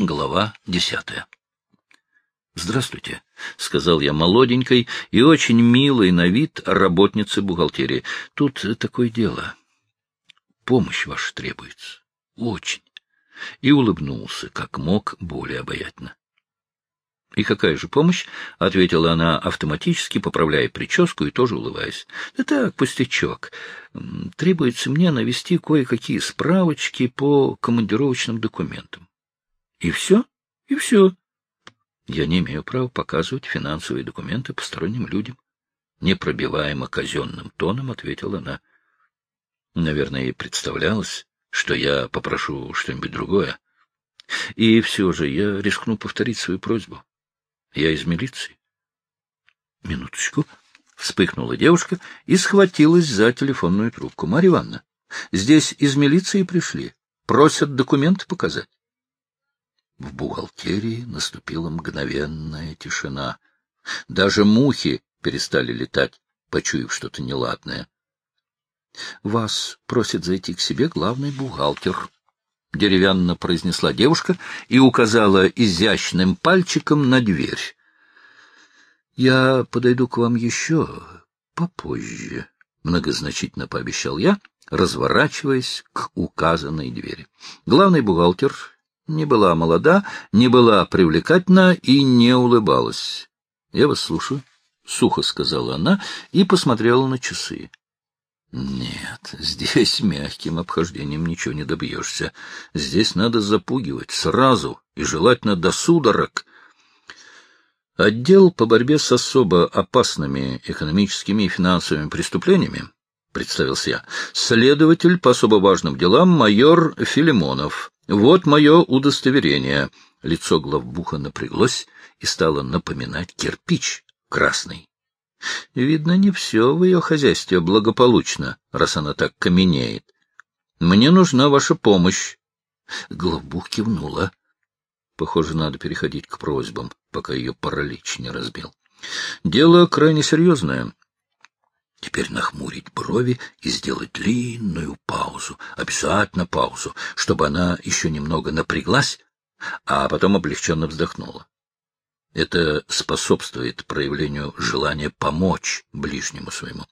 Глава десятая. «Здравствуйте», — сказал я молоденькой и очень милой на вид работнице бухгалтерии. «Тут такое дело. Помощь ваша требуется. Очень». И улыбнулся, как мог, более обаятельно. «И какая же помощь?» — ответила она автоматически, поправляя прическу и тоже улыбаясь. «Да так, пустячок. Требуется мне навести кое-какие справочки по командировочным документам. И все? И все. Я не имею права показывать финансовые документы посторонним людям. Непробиваемо казенным тоном ответила она. Наверное, ей представлялось, что я попрошу что-нибудь другое. И все же я рискну повторить свою просьбу. Я из милиции. Минуточку. Вспыхнула девушка и схватилась за телефонную трубку. Марья Ивановна, здесь из милиции пришли. Просят документы показать. В бухгалтерии наступила мгновенная тишина. Даже мухи перестали летать, почуяв что-то неладное. — Вас просит зайти к себе главный бухгалтер, — деревянно произнесла девушка и указала изящным пальчиком на дверь. — Я подойду к вам еще попозже, — многозначительно пообещал я, разворачиваясь к указанной двери. Главный бухгалтер не была молода, не была привлекательна и не улыбалась. — Я вас слушаю, — сухо сказала она и посмотрела на часы. — Нет, здесь мягким обхождением ничего не добьешься. Здесь надо запугивать сразу и желательно до судорог. Отдел по борьбе с особо опасными экономическими и финансовыми преступлениями, — представился я, — следователь по особо важным делам майор Филимонов. Вот мое удостоверение. Лицо главбуха напряглось и стало напоминать кирпич красный. Видно, не все в ее хозяйстве благополучно, раз она так каменеет. Мне нужна ваша помощь. Главбух кивнула. Похоже, надо переходить к просьбам, пока ее паралич не разбил. Дело крайне серьезное. Теперь нахмурить брови и сделать длинную паузу, обязательно паузу, чтобы она еще немного напряглась, а потом облегченно вздохнула. Это способствует проявлению желания помочь ближнему своему.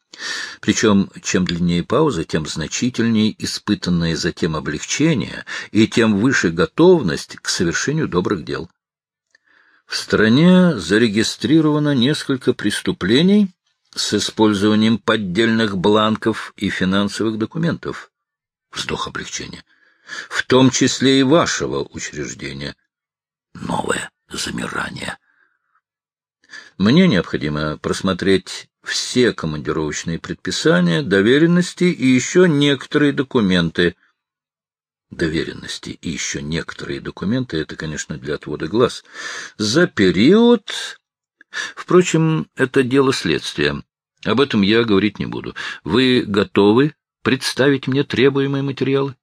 Причем, чем длиннее пауза, тем значительнее испытанное затем облегчение и тем выше готовность к совершению добрых дел. В стране зарегистрировано несколько преступлений, с использованием поддельных бланков и финансовых документов. Вздох облегчения. В том числе и вашего учреждения. Новое замирание. Мне необходимо просмотреть все командировочные предписания, доверенности и еще некоторые документы. Доверенности и еще некоторые документы — это, конечно, для отвода глаз. За период Впрочем, это дело следствия. Об этом я говорить не буду. Вы готовы представить мне требуемые материалы?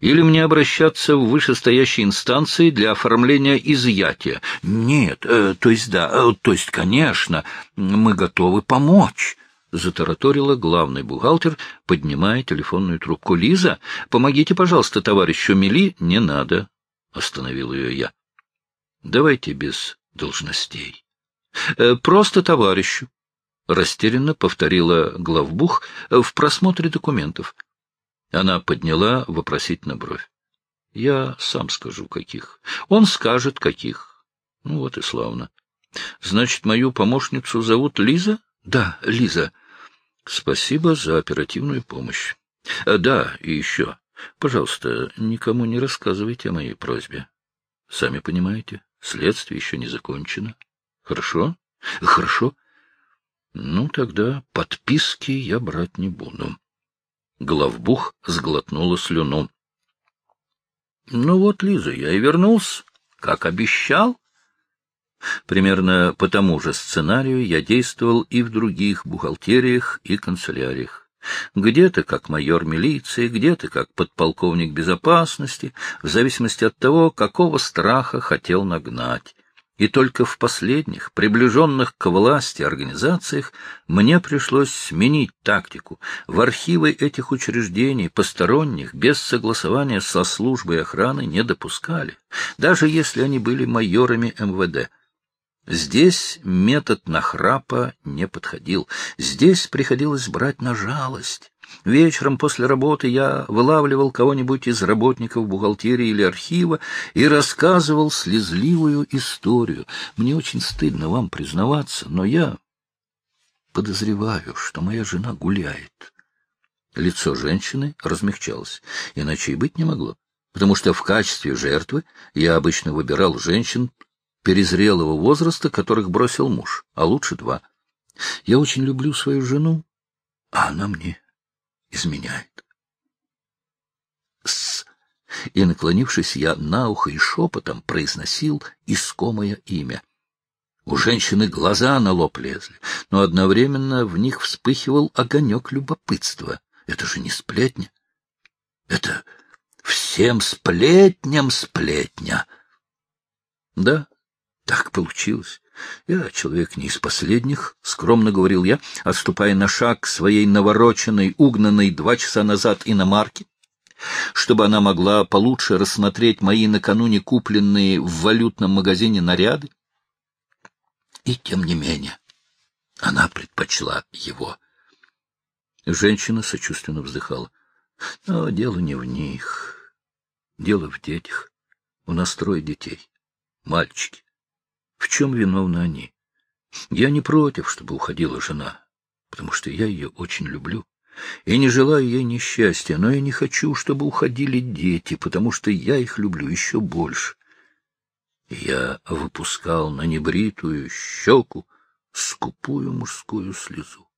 Или мне обращаться в вышестоящие инстанции для оформления изъятия? Нет, э, то есть да, э, то есть, конечно, мы готовы помочь. — затараторила главный бухгалтер, поднимая телефонную трубку. — Лиза, помогите, пожалуйста, товарищу Мели. — Не надо, — остановил ее я. — Давайте без должностей. Э, — Просто товарищу, — растерянно повторила главбух в просмотре документов. Она подняла вопросительно бровь. — Я сам скажу, каких. Он скажет, каких. Ну вот и славно. Значит, мою помощницу зовут Лиза? Да, Лиза. Спасибо за оперативную помощь. А, да, и еще. Пожалуйста, никому не рассказывайте о моей просьбе. Сами понимаете, следствие еще не закончено. Хорошо? Хорошо. Ну, тогда подписки я брать не буду. Главбух сглотнула слюну. Ну вот, Лиза, я и вернулся, как обещал. Примерно по тому же сценарию я действовал и в других бухгалтериях и канцеляриях. Где-то как майор милиции, где-то как подполковник безопасности, в зависимости от того, какого страха хотел нагнать. И только в последних, приближенных к власти организациях, мне пришлось сменить тактику. В архивы этих учреждений посторонних, без согласования со службой охраны, не допускали, даже если они были майорами МВД. Здесь метод нахрапа не подходил. Здесь приходилось брать на жалость. Вечером после работы я вылавливал кого-нибудь из работников бухгалтерии или архива и рассказывал слезливую историю. Мне очень стыдно вам признаваться, но я подозреваю, что моя жена гуляет. Лицо женщины размягчалось, иначе и быть не могло, потому что в качестве жертвы я обычно выбирал женщин перезрелого возраста, которых бросил муж, а лучше два. Я очень люблю свою жену, а она мне изменяет. С. И, наклонившись, я на ухо и шепотом произносил искомое имя. У женщины глаза на лоб лезли, но одновременно в них вспыхивал огонек любопытства. Это же не сплетня. Это всем сплетням сплетня. Да, так получилось. Я человек не из последних, — скромно говорил я, отступая на шаг к своей навороченной, угнанной два часа назад иномарке, чтобы она могла получше рассмотреть мои накануне купленные в валютном магазине наряды. И тем не менее она предпочла его. Женщина сочувственно вздыхала. Но дело не в них, дело в детях. У нас трое детей, мальчики. В чем виновны они? Я не против, чтобы уходила жена, потому что я ее очень люблю. И не желаю ей несчастья, но я не хочу, чтобы уходили дети, потому что я их люблю еще больше. Я выпускал на небритую щеку скупую мужскую слезу.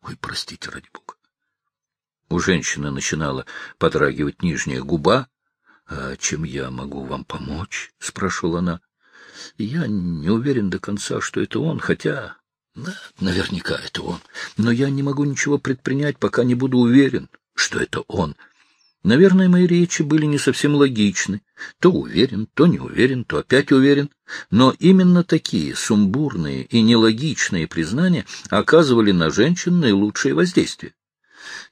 Ой, простите, ради бога. У женщины начинала подрагивать нижняя губа. — А чем я могу вам помочь? — спрашивала она. Я не уверен до конца, что это он, хотя... Наверняка это он. Но я не могу ничего предпринять, пока не буду уверен, что это он. Наверное, мои речи были не совсем логичны. То уверен, то не уверен, то опять уверен. Но именно такие сумбурные и нелогичные признания оказывали на женщин наилучшее воздействие.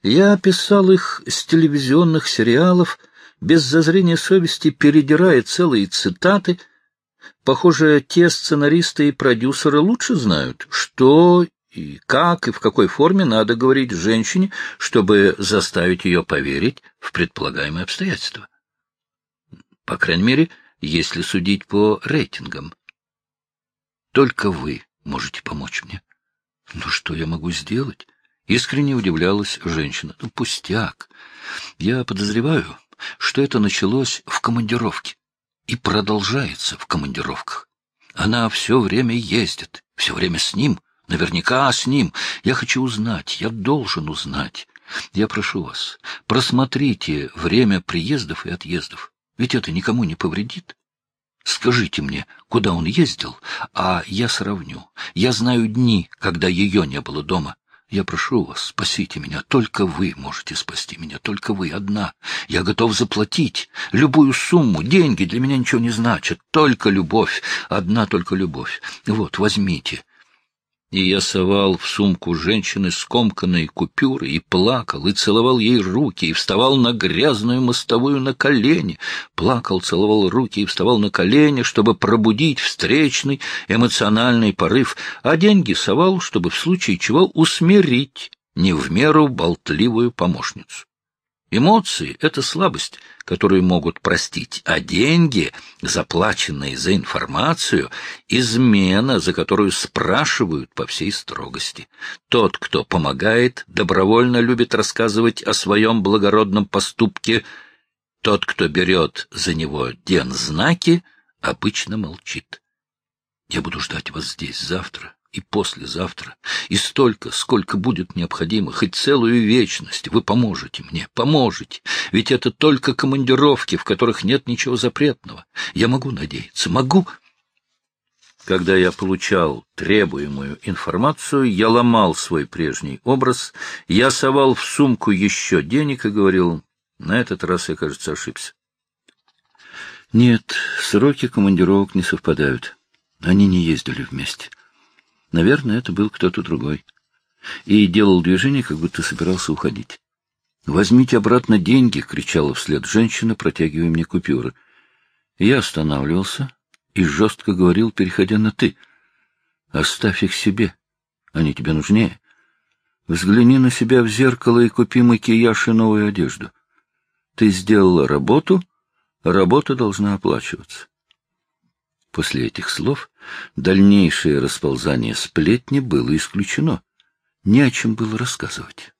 Я описал их с телевизионных сериалов, без зазрения совести передирая целые цитаты, Похоже, те сценаристы и продюсеры лучше знают, что и как и в какой форме надо говорить женщине, чтобы заставить ее поверить в предполагаемые обстоятельства. По крайней мере, если судить по рейтингам. Только вы можете помочь мне. Ну, что я могу сделать? Искренне удивлялась женщина. Ну, пустяк. Я подозреваю, что это началось в командировке и продолжается в командировках. Она все время ездит, все время с ним, наверняка с ним. Я хочу узнать, я должен узнать. Я прошу вас, просмотрите время приездов и отъездов, ведь это никому не повредит. Скажите мне, куда он ездил, а я сравню. Я знаю дни, когда ее не было дома. Я прошу вас, спасите меня. Только вы можете спасти меня. Только вы одна. Я готов заплатить любую сумму. Деньги для меня ничего не значат. Только любовь. Одна только любовь. Вот, возьмите и я совал в сумку женщины скомканные купюры и плакал, и целовал ей руки, и вставал на грязную мостовую на колени, плакал, целовал руки и вставал на колени, чтобы пробудить встречный эмоциональный порыв, а деньги совал, чтобы в случае чего усмирить не в меру болтливую помощницу. Эмоции — это слабость, которую могут простить, а деньги, заплаченные за информацию, — измена, за которую спрашивают по всей строгости. Тот, кто помогает, добровольно любит рассказывать о своем благородном поступке. Тот, кто берет за него дензнаки, обычно молчит. Я буду ждать вас здесь завтра, и послезавтра, и столько, сколько будет необходимо, хоть целую вечность, вы поможете мне, поможете, ведь это только командировки, в которых нет ничего запретного. Я могу надеяться, могу. Когда я получал требуемую информацию, я ломал свой прежний образ, я совал в сумку еще денег и говорил, на этот раз я, кажется, ошибся. Нет, сроки командировок не совпадают. Они не ездили вместе. Наверное, это был кто-то другой. И делал движение, как будто собирался уходить. «Возьмите обратно деньги!» — кричала вслед женщина, протягивая мне купюры. Я останавливался и жестко говорил, переходя на «ты». «Оставь их себе. Они тебе нужнее. Взгляни на себя в зеркало и купи макияж и новую одежду. Ты сделала работу, работа должна оплачиваться». После этих слов дальнейшее расползание сплетни было исключено. Не о чем было рассказывать.